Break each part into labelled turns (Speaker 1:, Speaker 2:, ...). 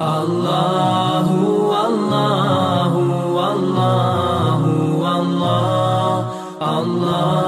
Speaker 1: Allahu, Allahu, Allahu, Allah, Allah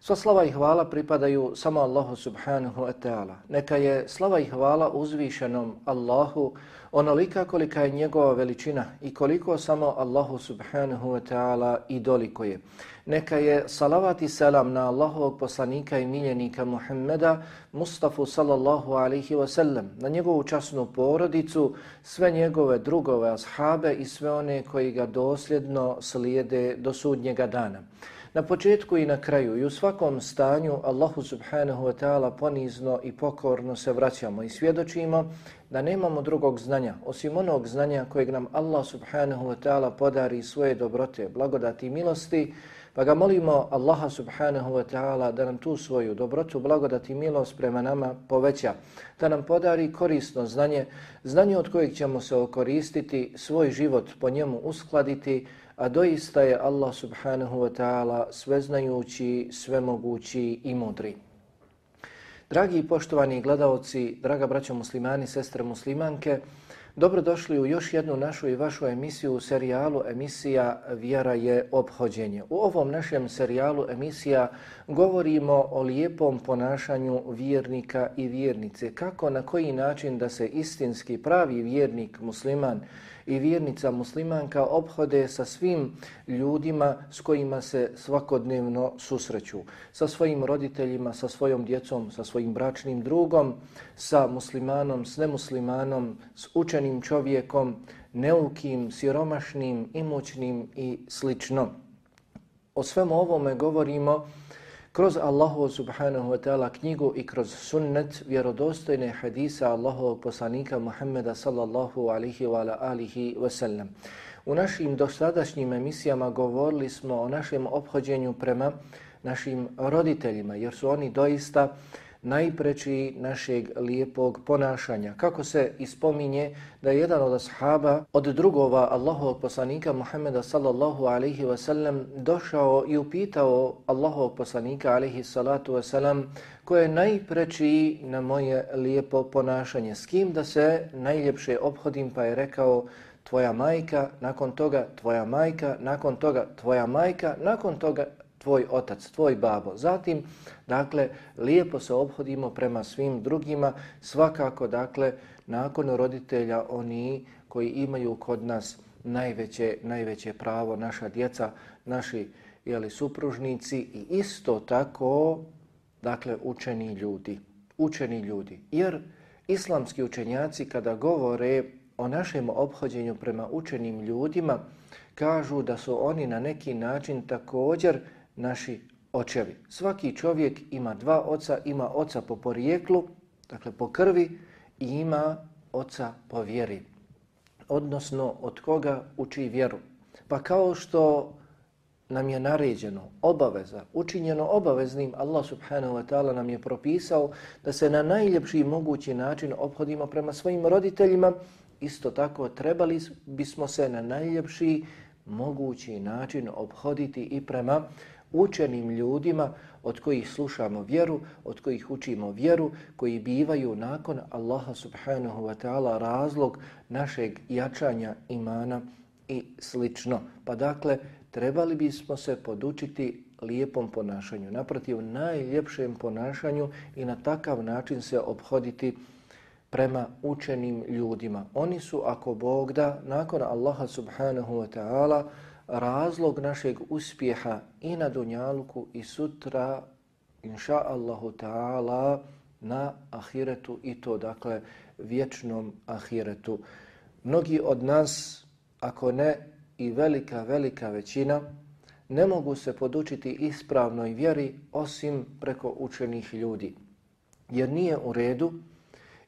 Speaker 2: Sva slava i hvala pripadaju samo Allahu subhanahu wa ta'ala. Neka je slava i hvala uzvišenom Allahu onolika kolika je njegova veličina i koliko samo Allahu subhanahu wa ta'ala i doliko je. Neka je salavat i selam na Allahovog poslanika i miljenika Muhammeda Mustafa sallallahu alaihi wa sallam, na njegovu časnu porodicu, sve njegove drugove ashabe i sve one koji ga dosljedno slijede do sudnjega dana. Na početku i na kraju i u svakom stanju Allahu subhanahu wa ta'ala ponizno i pokorno se vraćamo i svjedočimo da nemamo drugog znanja osim onog znanja kojeg nam Allah subhanahu wa ta'ala podari svoje dobrote, blagodati i milosti, pa ga molimo Allaha subhanahu wa ta'ala da nam tu svoju dobrotu, blagodati i milost prema nama poveća, da nam podari korisno znanje, znanje od kojeg ćemo se okoristiti, svoj život po njemu uskladiti, a doista je Allah subhanahu wa ta'ala sveznajući, svemogući i mudri. Dragi i poštovani gledaoci, draga braća muslimani, sestre muslimanke, dobrodošli u još jednu našu i vašu emisiju u serijalu emisija Vjera je obhođenje. U ovom našem serijalu emisija govorimo o lijepom ponašanju vjernika i vjernice. Kako, na koji način da se istinski pravi vjernik musliman i vjernica muslimanka obhode sa svim ljudima s kojima se svakodnevno susreću. Sa svojim roditeljima, sa svojom djecom, sa svojim bračnim drugom, sa muslimanom, s nemuslimanom, s učenim čovjekom, neukim, siromašnim, imućnim i slično. O svemu ovome govorimo kroz Allahu subhanahu wa ta'ala knjigu i kroz sunnet vjerodostojne hadisa Allahovog poslanika Muhammeda sallallahu alihi wa alihi wa sallam. U našim dosadašnjim emisijama govorili smo o našem obhođenju prema našim roditeljima, jer su oni doista najpreći našeg lijepog ponašanja. Kako se ispominje da je jedan od ashaba od drugova Allahovog poslanika Muhammeda sallallahu alaihi ve sellem došao i upitao Allahovog poslanika alaihi salatu wa sallam koje je najpreći na moje lijepo ponašanje. S kim da se najljepše obhodim pa je rekao tvoja majka, nakon toga tvoja majka, nakon toga tvoja majka, nakon toga tvoj otac, tvoj babo. Zatim, dakle, lijepo se obhodimo prema svim drugima, svakako, dakle, nakon roditelja oni koji imaju kod nas najveće, najveće pravo, naša djeca, naši jeli, supružnici i isto tako, dakle, učeni ljudi. Učeni ljudi. Jer islamski učenjaci kada govore o našem obhođenju prema učenim ljudima, kažu da su oni na neki način također naši očevi. Svaki čovjek ima dva oca, ima oca po porijeklu, dakle po krvi, i ima oca po vjeri. Odnosno, od koga uči vjeru. Pa kao što nam je naređeno, obaveza, učinjeno obaveznim, Allah subhanahu wa ta'ala nam je propisao da se na najljepši mogući način obhodimo prema svojim roditeljima, isto tako trebali bismo se na najljepši mogući način obhoditi i prema učenim ljudima od kojih slušamo vjeru, od kojih učimo vjeru, koji bivaju nakon Allaha subhanahu wa ta'ala razlog našeg jačanja imana i slično. Pa dakle, trebali bismo se podučiti lijepom ponašanju, naprotiv najljepšem ponašanju i na takav način se obhoditi prema učenim ljudima. Oni su, ako Bog da, nakon Allaha subhanahu wa ta'ala, razlog našeg uspjeha i na Dunjalku i sutra, inša Allahu ta'ala, na ahiretu i to, dakle, vječnom ahiretu. Mnogi od nas, ako ne i velika, velika većina, ne mogu se podučiti ispravnoj vjeri osim preko učenih ljudi. Jer nije u redu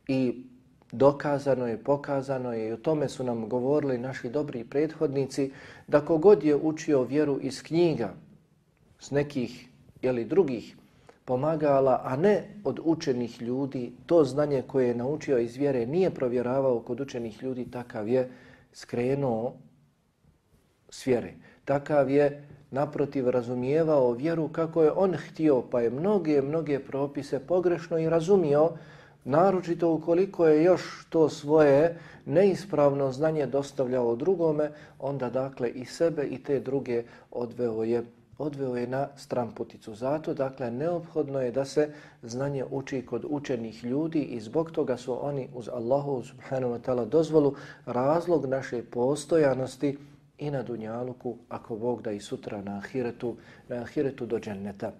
Speaker 2: i dokazano je, pokazano je i o tome su nam govorili naši dobri prethodnici da kogod je učio vjeru iz knjiga, s nekih ili drugih pomagala, a ne od učenih ljudi, to znanje koje je naučio iz vjere nije provjeravao kod učenih ljudi, takav je skrenuo s vjere. Takav je naprotiv razumijevao vjeru kako je on htio, pa je mnoge, mnoge propise pogrešno i razumio, naročito ukoliko je još to svoje neispravno znanje dostavljao drugome, onda dakle i sebe i te druge odveo je odveo je na stramputicu. Zato, dakle, neophodno je da se znanje uči kod učenih ljudi i zbog toga su oni uz Allahu subhanahu wa ta'ala dozvolu razlog naše postojanosti i na Dunjaluku, ako Bog da i sutra na Ahiretu, na Ahiretu do dženneta.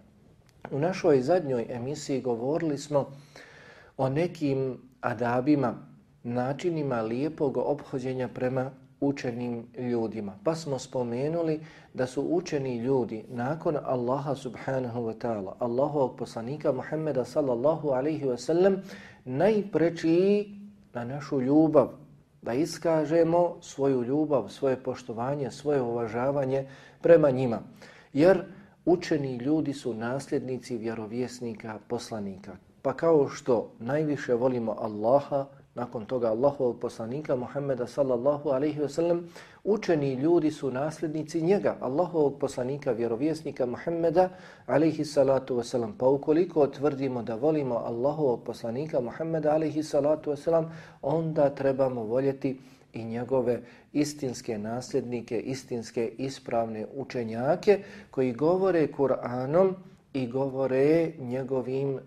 Speaker 2: U našoj zadnjoj emisiji govorili smo o nekim adabima, načinima lijepog obhođenja prema učenim ljudima. Pa smo spomenuli da su učeni ljudi nakon Allaha subhanahu wa ta'ala, Allahovog poslanika Muhammeda sallallahu alaihi wa sallam, najprečiji na našu ljubav, da iskažemo svoju ljubav, svoje poštovanje, svoje uvažavanje prema njima. Jer učeni ljudi su nasljednici vjerovjesnika, poslanika. Pa kao što najviše volimo Allaha, nakon toga Allahovog poslanika Muhammeda sallallahu alaihi wasallam, učeni ljudi su nasljednici njega, Allahovog poslanika, vjerovjesnika Muhammeda alaihi salatu wasallam. Pa ukoliko tvrdimo da volimo Allahovog poslanika Muhammeda alaihi salatu wasallam, onda trebamo voljeti i njegove istinske nasljednike, istinske ispravne učenjake koji govore Kur'anom i govore njegovim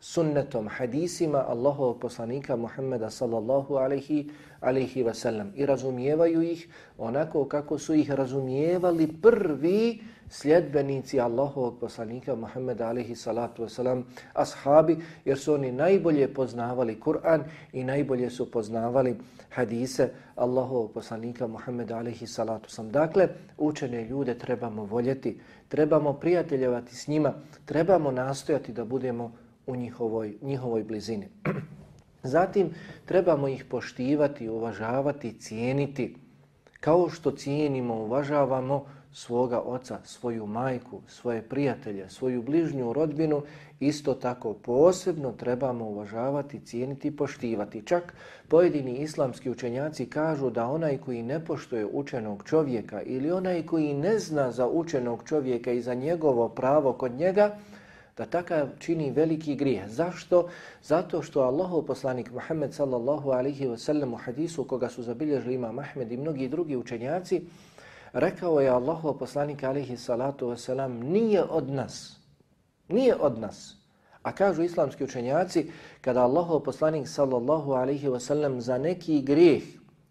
Speaker 2: sunnetom, hadisima Allahovog poslanika Muhammeda sallallahu alaihi, alaihi wasallam i razumijevaju ih onako kako su ih razumijevali prvi sljedbenici Allahovog poslanika Muhammeda alaihi salatu wasalam, ashabi, jer su oni najbolje poznavali Kur'an i najbolje su poznavali hadise Allahovog poslanika Muhammeda alaihi salatu wasalam. Dakle, učene ljude trebamo voljeti, trebamo prijateljevati s njima, trebamo nastojati da budemo u njihovoj, njihovoj blizini. Zatim trebamo ih poštivati, uvažavati, cijeniti kao što cijenimo, uvažavamo svoga oca, svoju majku, svoje prijatelje, svoju bližnju rodbinu, isto tako posebno trebamo uvažavati, cijeniti i poštivati. Čak pojedini islamski učenjaci kažu da onaj koji ne poštuje učenog čovjeka ili onaj koji ne zna za učenog čovjeka i za njegovo pravo kod njega, da takav čini veliki grijeh. Zašto? Zato što Allahov poslanik Muhammed sallallahu alaihi wa sallam u hadisu koga su zabilježili imam Ahmed i mnogi drugi učenjaci, rekao je Allahov poslanik alaihi salatu wa sallam nije od nas, nije od nas. A kažu islamski učenjaci, kada Allahov poslanik sallallahu alaihi wa sallam za neki grijeh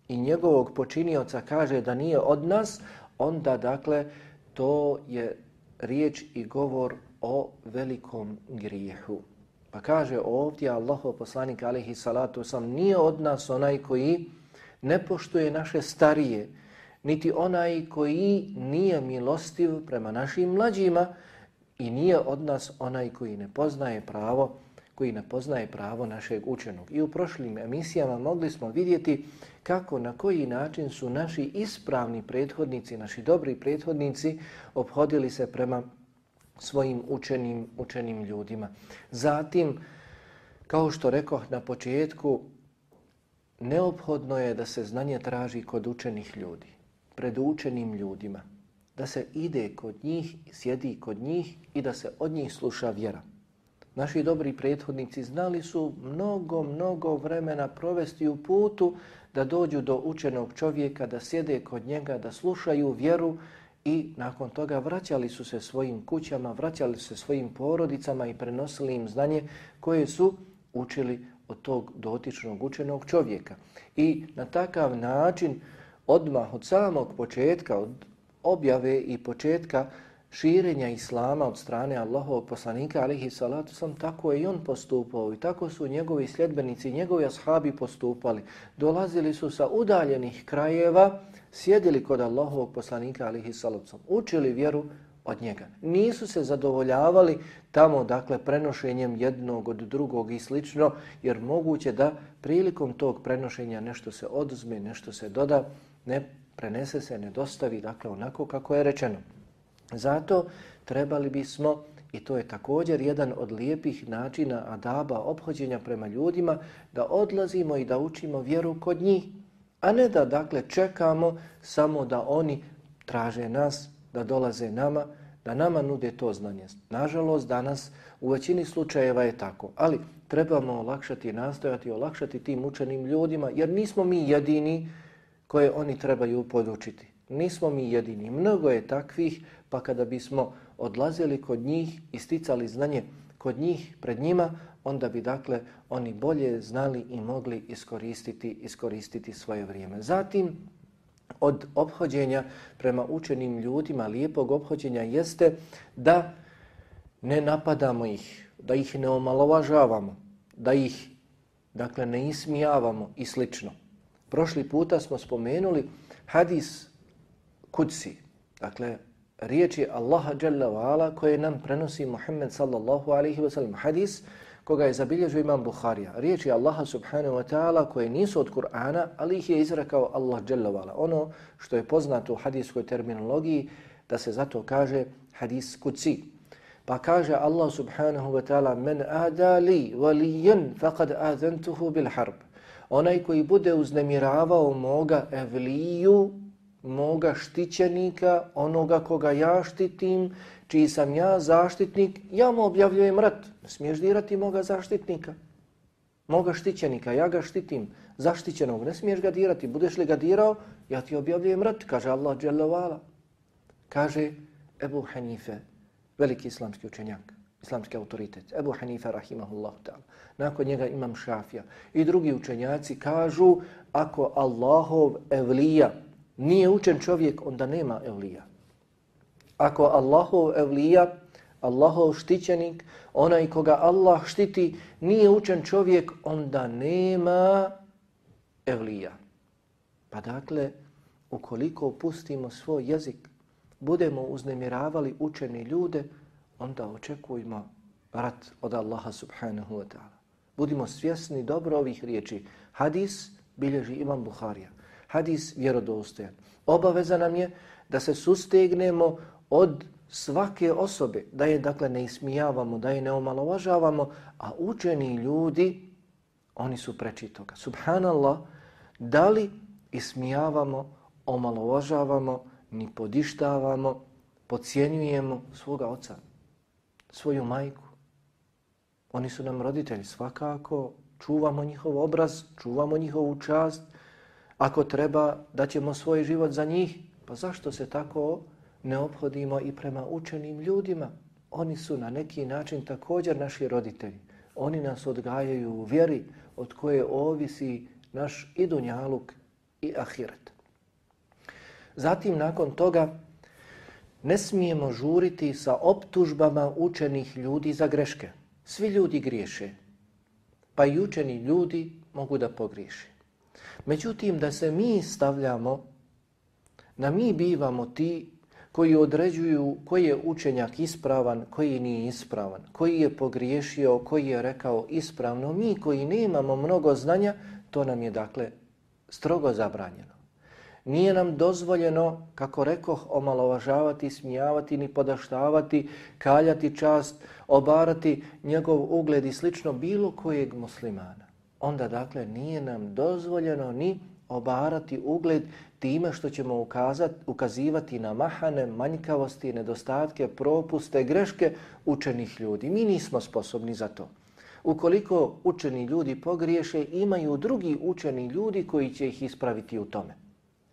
Speaker 2: i njegovog počinioca kaže da nije od nas, onda dakle to je riječ i govor o velikom grijehu. Pa kaže ovdje Allahov poslanik alaihi salatu sam nije od nas onaj koji ne poštuje naše starije, niti onaj koji nije milostiv prema našim mlađima i nije od nas onaj koji ne poznaje pravo koji ne poznaje pravo našeg učenog. I u prošlim emisijama mogli smo vidjeti kako, na koji način su naši ispravni prethodnici, naši dobri prethodnici obhodili se prema svojim učenim, učenim ljudima. Zatim, kao što rekao na početku, neophodno je da se znanje traži kod učenih ljudi, pred učenim ljudima, da se ide kod njih, sjedi kod njih i da se od njih sluša vjera. Naši dobri prethodnici znali su mnogo, mnogo vremena provesti u putu da dođu do učenog čovjeka, da sjede kod njega, da slušaju vjeru i nakon toga vraćali su se svojim kućama, vraćali se svojim porodicama i prenosili im znanje koje su učili od tog dotičnog učenog čovjeka. I na takav način odmah od samog početka, od objave i početka širenja Islama od strane Allahovog poslanika, alihi salatu sam, tako je i on postupao i tako su njegovi sljedbenici, njegovi ashabi postupali. Dolazili su sa udaljenih krajeva, sjedili kod Allahovog poslanika, alihi salacom, učili vjeru od njega. Nisu se zadovoljavali tamo, dakle, prenošenjem jednog od drugog i slično, jer moguće da prilikom tog prenošenja nešto se oduzme, nešto se doda, ne prenese se, ne dostavi, dakle, onako kako je rečeno. Zato trebali bismo, i to je također jedan od lijepih načina adaba obhođenja prema ljudima, da odlazimo i da učimo vjeru kod njih, a ne da dakle čekamo samo da oni traže nas, da dolaze nama, da nama nude to znanje. Nažalost, danas u većini slučajeva je tako, ali trebamo olakšati i nastojati olakšati tim učenim ljudima, jer nismo mi jedini koje oni trebaju podučiti. Nismo mi jedini. Mnogo je takvih pa kada bismo odlazili kod njih i sticali znanje kod njih pred njima, onda bi dakle oni bolje znali i mogli iskoristiti iskoristiti svoje vrijeme. Zatim od obhođenja prema učenim ljudima, lijepog obhođenja jeste da ne napadamo ih, da ih ne omalovažavamo, da ih dakle ne ismijavamo i slično. Prošli puta smo spomenuli hadis kudsi, dakle riječi Allaha Jalla wa'ala koje nam prenosi Muhammed sallallahu alaihi wa sallam. Hadis koga je zabilježio imam Buharija. Riječi Allaha subhanahu wa ta'ala koje nisu od Kur'ana, ali ih je izrekao Allah Jalla. Ono što je poznato u hadiskoj terminologiji da se zato kaže hadis kuci. Pa kaže Allah subhanahu wa ta'ala men adali valijen faqad adantuhu bil harb. Onaj koji bude uznemiravao moga evliju moga štićenika, onoga koga ja štitim, čiji sam ja zaštitnik, ja mu objavljujem rat. Ne smiješ dirati moga zaštitnika, moga štićenika, ja ga štitim, zaštićenog, ne smiješ ga dirati. Budeš li ga dirao, ja ti objavljujem rat, kaže Allah dželovala. Kaže Ebu Hanife, veliki islamski učenjak, islamski autoritet, Ebu Hanife, rahimahullahu ta'ala. Nakon njega imam Šafija. I drugi učenjaci kažu, ako Allahov evlija, nije učen čovjek, onda nema evlija. Ako Allahov evlija, Allahov štićenik, onaj koga Allah štiti, nije učen čovjek, onda nema evlija. Pa dakle, ukoliko pustimo svoj jezik, budemo uznemiravali učeni ljude, onda očekujemo rat od Allaha subhanahu wa ta'ala. Budimo svjesni dobro ovih riječi. Hadis bilježi Imam Buharija hadis vjerodostojan. Obaveza nam je da se sustegnemo od svake osobe, da je dakle ne ismijavamo, da je ne omalovažavamo, a učeni ljudi, oni su preči toga. Subhanallah, da li ismijavamo, omalovažavamo, ni podištavamo, pocijenjujemo svoga oca, svoju majku. Oni su nam roditelji, svakako čuvamo njihov obraz, čuvamo njihovu čast, Ako treba da ćemo svoj život za njih, pa zašto se tako ne obhodimo i prema učenim ljudima? Oni su na neki način također naši roditelji. Oni nas odgajaju u vjeri od koje ovisi naš i dunjaluk i ahiret. Zatim nakon toga ne smijemo žuriti sa optužbama učenih ljudi za greške. Svi ljudi griješe, pa i učeni ljudi mogu da pogriješe. Međutim, da se mi stavljamo, da mi bivamo ti koji određuju koji je učenjak ispravan, koji nije ispravan, koji je pogriješio, koji je rekao ispravno, mi koji nemamo mnogo znanja, to nam je dakle strogo zabranjeno. Nije nam dozvoljeno, kako rekoh, omalovažavati, smijavati, ni podaštavati, kaljati čast, obarati njegov ugled i slično bilo kojeg muslimana. Onda, dakle, nije nam dozvoljeno ni obarati ugled time što ćemo ukazati, ukazivati na mahane, manjkavosti, nedostatke, propuste, greške učenih ljudi. Mi nismo sposobni za to. Ukoliko učeni ljudi pogriješe, imaju drugi učeni ljudi koji će ih ispraviti u tome.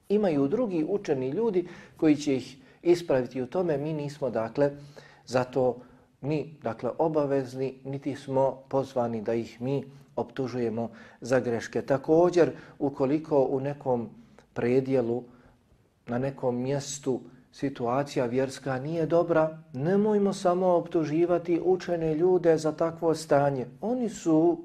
Speaker 2: Imaju drugi učeni ljudi koji će ih ispraviti u tome. Mi nismo, dakle, zato ni dakle, obavezni, niti smo pozvani da ih mi optužujemo za greške. Također, ukoliko u nekom predjelu, na nekom mjestu situacija vjerska nije dobra, nemojmo samo optuživati učene ljude za takvo stanje. Oni su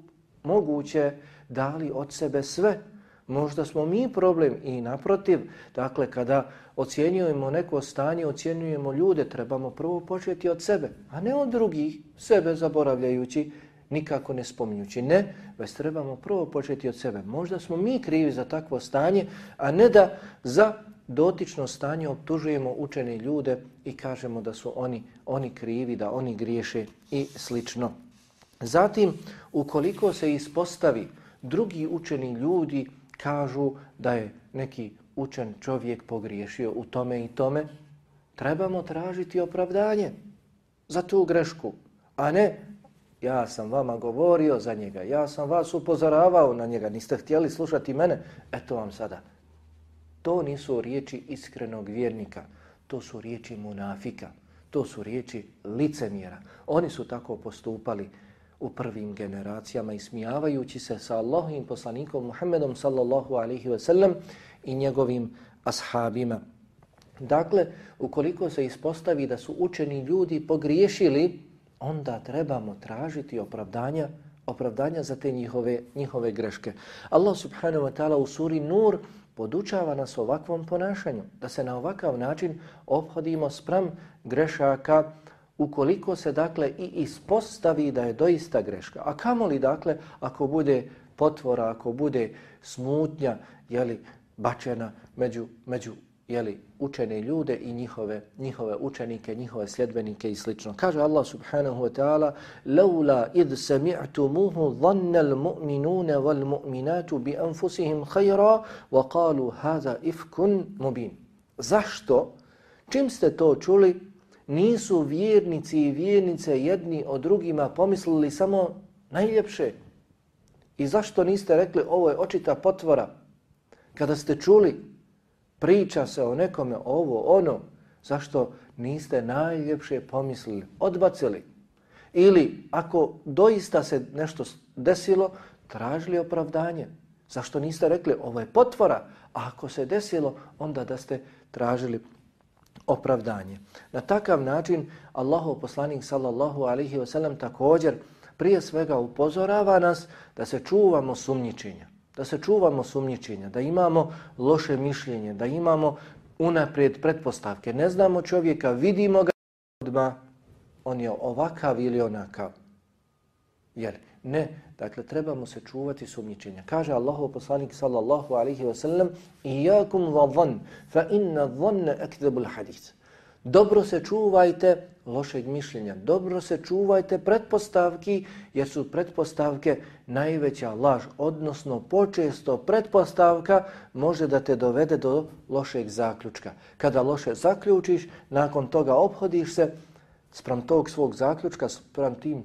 Speaker 2: moguće dali od sebe sve. Možda smo mi problem i naprotiv, dakle kada ocjenjujemo neko stanje, ocjenjujemo ljude, trebamo prvo početi od sebe, a ne od drugih, sebe zaboravljajući nikako ne spominjući. Ne, već trebamo prvo početi od sebe. Možda smo mi krivi za takvo stanje, a ne da za dotično stanje optužujemo učene ljude i kažemo da su oni oni krivi, da oni griješe i slično. Zatim, ukoliko se ispostavi drugi učeni ljudi kažu da je neki učen čovjek pogriješio u tome i tome, trebamo tražiti opravdanje za tu grešku, a ne ja sam vama govorio za njega, ja sam vas upozoravao na njega, niste htjeli slušati mene, eto vam sada. To nisu riječi iskrenog vjernika, to su riječi munafika, to su riječi licemjera. Oni su tako postupali u prvim generacijama i smijavajući se sa Allahovim poslanikom Muhammedom sallallahu alaihi ve sellem i njegovim ashabima. Dakle, ukoliko se ispostavi da su učeni ljudi pogriješili, onda trebamo tražiti opravdanja opravdanja za te njihove, njihove greške. Allah subhanahu wa ta'ala u suri Nur podučava nas ovakvom ponašanju, da se na ovakav način obhodimo sprem grešaka ukoliko se dakle i ispostavi da je doista greška. A kamo li dakle ako bude potvora, ako bude smutnja, jeli, bačena među, među jeli, učene ljude i njihove, njihove učenike, njihove sljedbenike i slično. Kaže Allah subhanahu wa ta'ala لَوْلَا إِذْ سَمِعْتُمُهُ ظَنَّ الْمُؤْمِنُونَ وَالْمُؤْمِنَاتُ بِأَنفُسِهِمْ خَيْرًا وَقَالُوا هَذَا إِفْكٌ مُبِينٌ Zašto? Čim ste to čuli, nisu vjernici i vjernice jedni od drugima pomislili samo najljepše. I zašto niste rekli ovo je očita potvora? Kada ste čuli priča se o nekome ovo, ono, zašto niste najljepše pomislili, odbacili? Ili ako doista se nešto desilo, tražili opravdanje. Zašto niste rekli ovo je potvora, a ako se desilo, onda da ste tražili opravdanje. Na takav način Allahov poslanik sallallahu alaihi wa sallam također prije svega upozorava nas da se čuvamo sumnjičenja da se čuvamo sumnjičenja, da imamo loše mišljenje, da imamo unaprijed pretpostavke. Ne znamo čovjeka, vidimo ga odma, on je ovakav ili onakav. Jer ne, dakle, trebamo se čuvati sumnjičenja. Kaže Allahu poslanik sallallahu alaihi wa sallam Iyakum va dhan, fa inna dhanne ekdebul hadith. Dobro se čuvajte lošeg mišljenja. Dobro se čuvajte pretpostavki, jer su pretpostavke najveća laž, odnosno počesto pretpostavka može da te dovede do lošeg zaključka. Kada loše zaključiš, nakon toga obhodiš se sprem tog svog zaključka, sprem tim,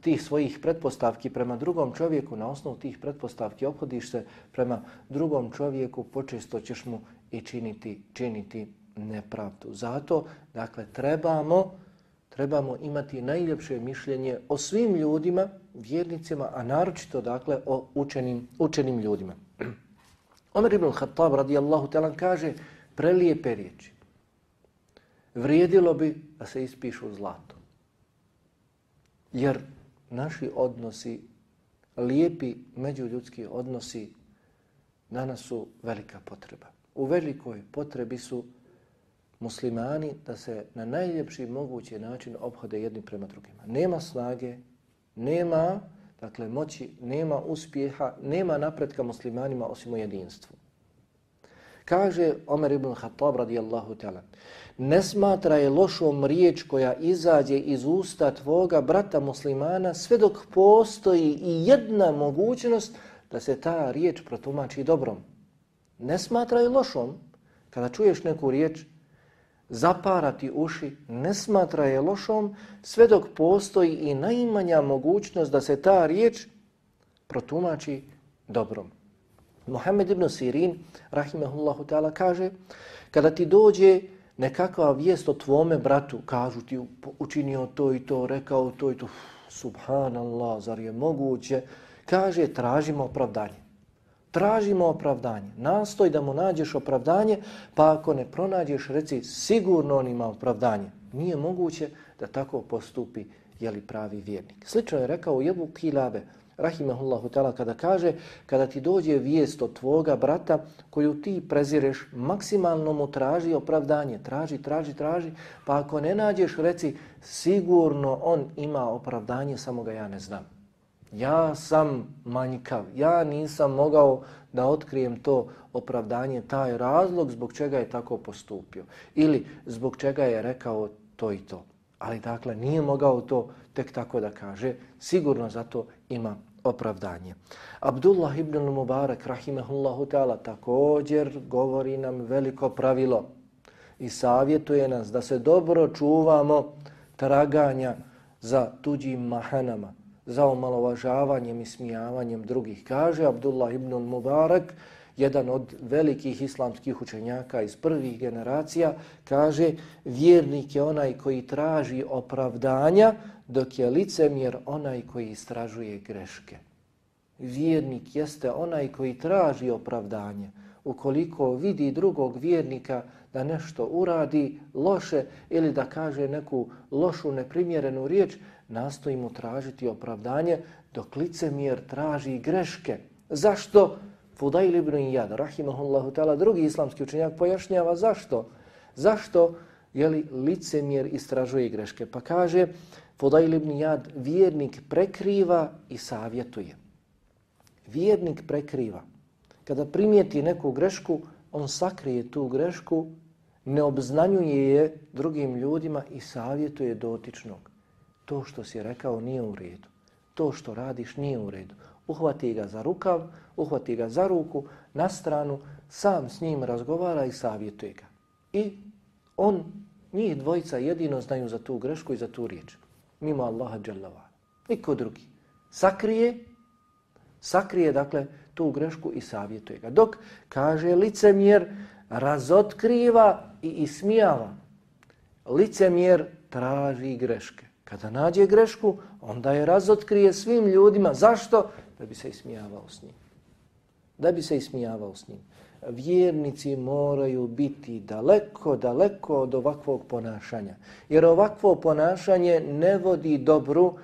Speaker 2: tih svojih pretpostavki prema drugom čovjeku, na osnovu tih pretpostavki obhodiš se prema drugom čovjeku, počesto ćeš mu i činiti, činiti nepravdu. Zato, dakle, trebamo trebamo imati najljepše mišljenje o svim ljudima, vjernicima, a naročito, dakle, o učenim, učenim ljudima. Omer ibn Khattab, radijallahu talan, kaže prelijepe riječi. Vrijedilo bi da se ispišu zlato. Jer naši odnosi, lijepi međuljudski odnosi, danas su velika potreba. U velikoj potrebi su muslimani da se na najljepši mogući način obhode jedni prema drugima. Nema snage, nema dakle moći, nema uspjeha, nema napretka muslimanima osim u jedinstvu. Kaže Omer ibn Khattab radijallahu ta'ala, ne smatra je lošom riječ koja izađe iz usta tvoga brata muslimana sve dok postoji i jedna mogućnost da se ta riječ protumači dobrom. Ne smatra je lošom kada čuješ neku riječ zaparati uši, ne smatra je lošom sve dok postoji i najmanja mogućnost da se ta riječ protumači dobrom. Muhammed ibn Sirin, rahimehullahu ta'ala, kaže kada ti dođe nekakva vijest o tvome bratu, kažu ti učinio to i to, rekao to i to, subhanallah, zar je moguće, kaže tražimo opravdanje. Tražimo opravdanje. Nastoj da mu nađeš opravdanje, pa ako ne pronađeš, reci sigurno on ima opravdanje. Nije moguće da tako postupi jeli pravi vjernik. Slično je rekao Jebu Kilabe, rahimahullahu ta'ala, kada kaže, kada ti dođe vijest od tvoga brata koju ti prezireš, maksimalno mu traži opravdanje, traži, traži, traži, pa ako ne nađeš, reci, sigurno on ima opravdanje, samo ga ja ne znam. Ja sam manjkav, ja nisam mogao da otkrijem to opravdanje, taj razlog zbog čega je tako postupio. Ili zbog čega je rekao to i to. Ali dakle, nije mogao to tek tako da kaže, sigurno zato ima opravdanje. Abdullah ibn Mubarak, rahimahullahu ta'ala, također govori nam veliko pravilo i savjetuje nas da se dobro čuvamo traganja za tuđim mahanama, za omalovažavanjem i smijavanjem drugih. Kaže Abdullah ibn Mubarak, jedan od velikih islamskih učenjaka iz prvih generacija, kaže vjernik je onaj koji traži opravdanja dok je licemjer onaj koji istražuje greške. Vjernik jeste onaj koji traži opravdanje. Ukoliko vidi drugog vjernika da nešto uradi loše ili da kaže neku lošu, neprimjerenu riječ, nastojimo tražiti opravdanje dok licemjer traži greške. Zašto? Fudail ibn Iyad, rahimahullahu ta'ala, drugi islamski učenjak pojašnjava zašto. Zašto je li licemjer istražuje greške? Pa kaže, Fudail ibn Iyad, vjernik prekriva i savjetuje. Vjernik prekriva. Kada primijeti neku grešku, on sakrije tu grešku, ne obznanjuje je drugim ljudima i savjetuje dotičnog. To što si rekao nije u redu. To što radiš nije u redu uhvati ga za rukav, uhvati ga za ruku, na stranu, sam s njim razgovara i savjetuje ga. I on, njih dvojica jedino znaju za tu grešku i za tu riječ. Mimo Allaha dželjava. Niko drugi. Sakrije, sakrije dakle tu grešku i savjetuje ga. Dok kaže licemjer razotkriva i ismijava. Licemjer traži greške. Kada nađe grešku, onda je razotkrije svim ljudima. Zašto? da bi se ismijavao s njim. Da bi se ismijavao s njim. Vjernici moraju biti daleko, daleko od ovakvog ponašanja. Jer ovakvo ponašanje ne vodi dobru,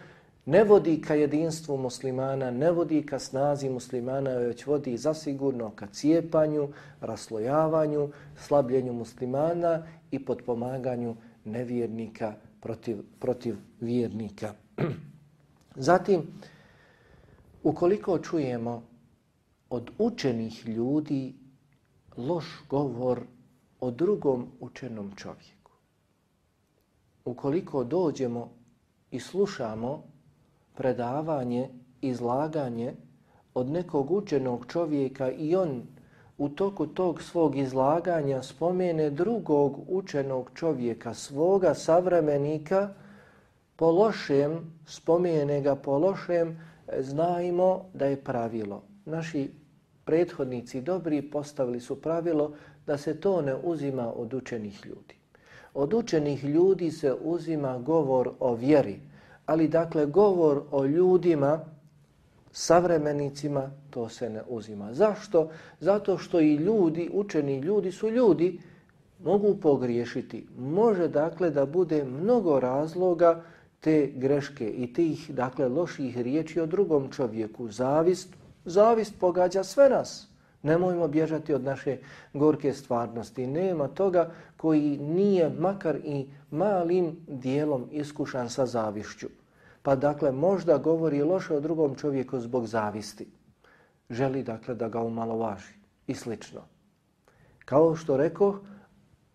Speaker 2: ne vodi ka jedinstvu muslimana, ne vodi ka snazi muslimana, već vodi zasigurno ka cijepanju, raslojavanju, slabljenju muslimana i podpomaganju nevjernika protiv, protiv vjernika. Zatim, Ukoliko čujemo od učenih ljudi loš govor o drugom učenom čovjeku, ukoliko dođemo i slušamo predavanje, izlaganje od nekog učenog čovjeka i on u toku tog svog izlaganja spomene drugog učenog čovjeka, svoga savremenika, po lošem, spomene ga po lošem, znajmo da je pravilo. Naši prethodnici dobri postavili su pravilo da se to ne uzima od učenih ljudi. Od učenih ljudi se uzima govor o vjeri, ali dakle govor o ljudima, savremenicima, to se ne uzima. Zašto? Zato što i ljudi, učeni ljudi su ljudi, mogu pogriješiti. Može dakle da bude mnogo razloga te greške i tih dakle loših riječi o drugom čovjeku. Zavist, zavist pogađa sve nas. Nemojmo bježati od naše gorke stvarnosti. Nema toga koji nije makar i malim dijelom iskušan sa zavišću. Pa dakle možda govori loše o drugom čovjeku zbog zavisti. Želi dakle da ga umalovaži i slično. Kao što rekao,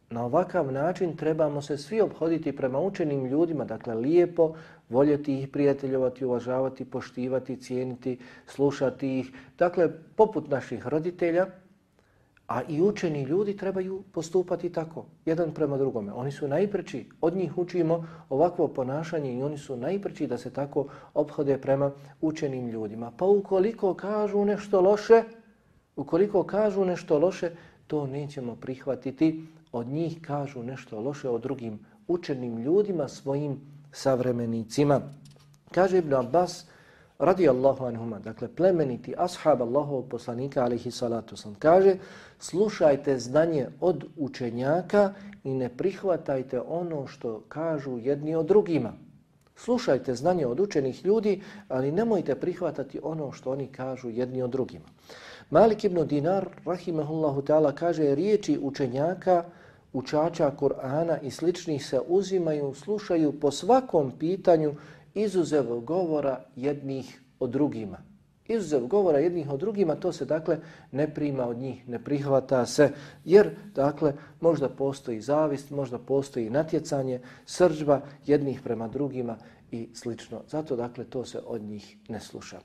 Speaker 2: na ovakav način trebamo se svi obhoditi prema učenim ljudima, dakle lijepo, voljeti ih, prijateljovati, uvažavati, poštivati, cijeniti, slušati ih. Dakle, poput naših roditelja, a i učeni ljudi trebaju postupati tako, jedan prema drugome. Oni su najpreći, od njih učimo ovakvo ponašanje i oni su najpreći da se tako obhode prema učenim ljudima. Pa ukoliko kažu nešto loše, ukoliko kažu nešto loše, to nećemo prihvatiti. Od njih kažu nešto loše o drugim učenim ljudima, svojim savremenicima. Kaže Ibn Abbas, radi Allahu anhuma, dakle plemeniti ashab Allahovog poslanika, alihi salatu sam, kaže, slušajte znanje od učenjaka i ne prihvatajte ono što kažu jedni od drugima. Slušajte znanje od učenih ljudi, ali nemojte prihvatati ono što oni kažu jedni od drugima. Malik ibn Dinar, rahimahullahu ta'ala, kaže riječi učenjaka, učača Kur'ana i sličnih se uzimaju, slušaju po svakom pitanju izuzev govora jednih od drugima. Izuzev govora jednih od drugima, to se dakle ne prima od njih, ne prihvata se, jer dakle možda postoji zavist, možda postoji natjecanje, srđba jednih prema drugima i slično. Zato dakle to se od njih ne sluša.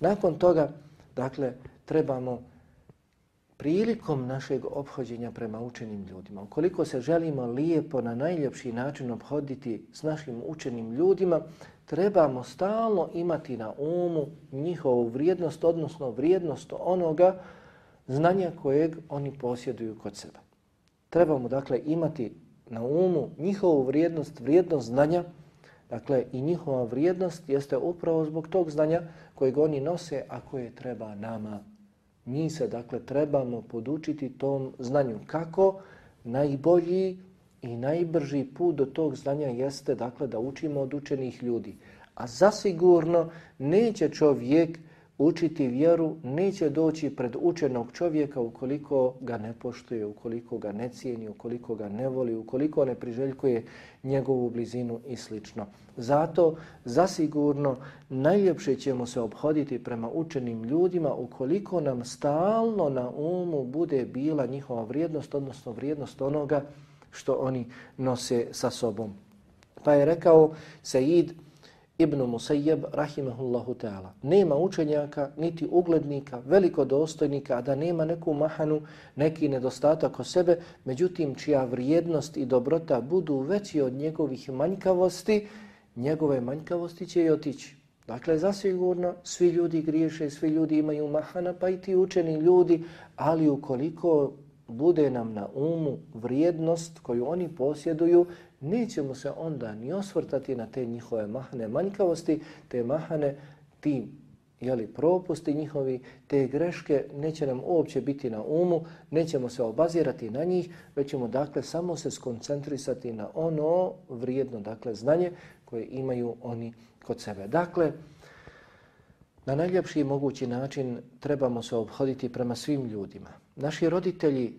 Speaker 2: Nakon toga, dakle, trebamo prilikom našeg obhođenja prema učenim ljudima, ukoliko se želimo lijepo na najljepši način obhoditi s našim učenim ljudima, trebamo stalno imati na umu njihovu vrijednost, odnosno vrijednost onoga znanja kojeg oni posjeduju kod sebe. Trebamo dakle imati na umu njihovu vrijednost, vrijednost znanja, dakle i njihova vrijednost jeste upravo zbog tog znanja kojeg oni nose, a koje treba nama Mi se dakle trebamo podučiti tom znanju. Kako? Najbolji i najbrži put do tog znanja jeste dakle da učimo od učenih ljudi. A zasigurno neće čovjek učiti vjeru neće doći pred učenog čovjeka ukoliko ga ne poštuje, ukoliko ga ne cijeni, ukoliko ga ne voli, ukoliko ne priželjkuje njegovu blizinu i slično. Zato zasigurno najljepše ćemo se obhoditi prema učenim ljudima ukoliko nam stalno na umu bude bila njihova vrijednost, odnosno vrijednost onoga što oni nose sa sobom. Pa je rekao Said Ibn Musayyab rahimahullahu ta'ala. Nema učenjaka, niti uglednika, velikodostojnika, a da nema neku mahanu, neki nedostatak o sebe, međutim čija vrijednost i dobrota budu veći od njegovih manjkavosti, njegove manjkavosti će i otići. Dakle, zasigurno, svi ljudi griješe, svi ljudi imaju mahana, pa i ti učeni ljudi, ali ukoliko bude nam na umu vrijednost koju oni posjeduju, nećemo se onda ni osvrtati na te njihove mahane manjkavosti, te mahane, ti jeli, propusti njihovi, te greške neće nam uopće biti na umu, nećemo se obazirati na njih, već ćemo dakle samo se skoncentrisati na ono vrijedno dakle znanje koje imaju oni kod sebe. Dakle, na najljepši mogući način trebamo se obhoditi prema svim ljudima. Naši roditelji,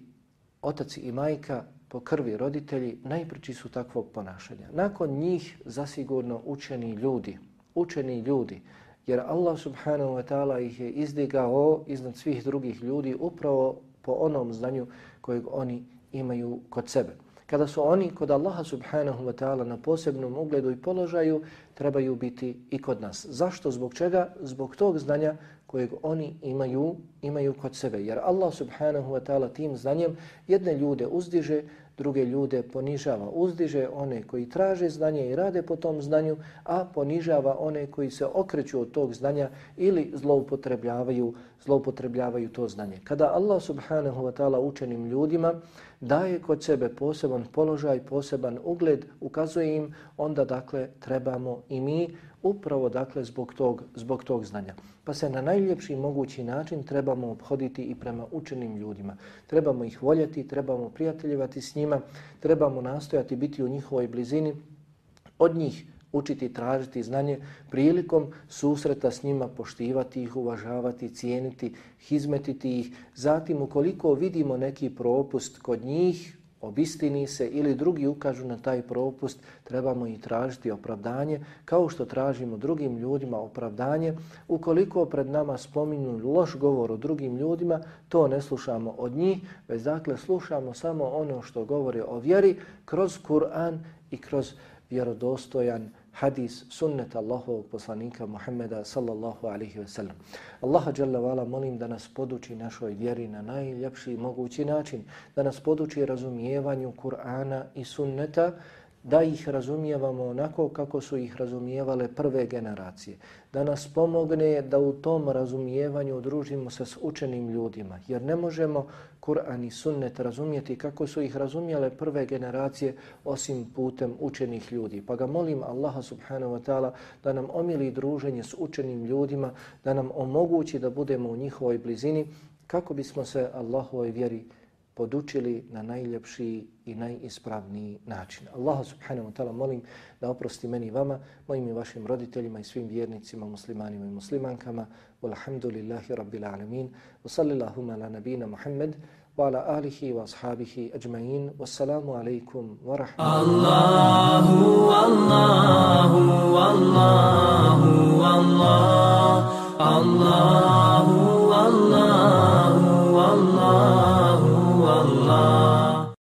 Speaker 2: otac i majka, po krvi roditelji, najpriči su takvog ponašanja. Nakon njih zasigurno učeni ljudi, učeni ljudi, jer Allah subhanahu wa ta'ala ih je izdigao iznad svih drugih ljudi upravo po onom znanju kojeg oni imaju kod sebe. Kada su oni kod Allaha subhanahu wa ta'ala na posebnom ugledu i položaju, trebaju biti i kod nas. Zašto? Zbog čega? Zbog tog znanja kojeg oni imaju imaju kod sebe. Jer Allah subhanahu wa ta'ala tim znanjem jedne ljude uzdiže, druge ljude ponižava. Uzdiže one koji traže znanje i rade po tom znanju, a ponižava one koji se okreću od tog znanja ili zloupotrebljavaju, zloupotrebljavaju to znanje. Kada Allah subhanahu wa ta'ala učenim ljudima daje kod sebe poseban položaj, poseban ugled, ukazuje im, onda dakle trebamo i mi upravo dakle zbog tog, zbog tog znanja. Pa se na najljepši mogući način trebamo obhoditi i prema učenim ljudima. Trebamo ih voljeti, trebamo prijateljevati s njima, trebamo nastojati biti u njihovoj blizini, od njih učiti, tražiti znanje, prilikom susreta s njima poštivati ih, uvažavati, cijeniti, hizmetiti ih. Zatim, ukoliko vidimo neki propust kod njih, obistini se ili drugi ukažu na taj propust, trebamo i tražiti opravdanje, kao što tražimo drugim ljudima opravdanje. Ukoliko pred nama spominju loš govor o drugim ljudima, to ne slušamo od njih, već dakle slušamo samo ono što govore o vjeri kroz Kur'an i kroz vjerodostojan hadis sunneta Allahovog poslanika Muhammeda sallallahu alaihi ve sellem. Allaha jalla vala molim da nas poduči našoj vjeri na najljepši mogući način, da nas poduči razumijevanju Kur'ana i sunneta, da ih razumijevamo onako kako su ih razumijevale prve generacije, da nas pomogne da u tom razumijevanju udružimo se s učenim ljudima, jer ne možemo Kur'an i sunnet razumijeti kako su ih razumijele prve generacije osim putem učenih ljudi. Pa ga molim Allaha subhanahu wa ta'ala da nam omili druženje s učenim ljudima, da nam omogući da budemo u njihovoj blizini kako bismo se Allahovoj vjeri podučili na najljepši i najispravniji način. Allah subhanahu wa ta'ala molim da oprosti meni i vama, mojim i vašim roditeljima i svim vjernicima, muslimanima i muslimankama. Walhamdulillahi rabbil alamin. Wa sallallahu ala nabina Muhammad wa ala alihi wa ashabihi ajma'in. Wassalamu alaikum wa rahmatullahi. Allahu, Allahu, Allahu, Allah. Allahu, Allahu, Allahu. Allah.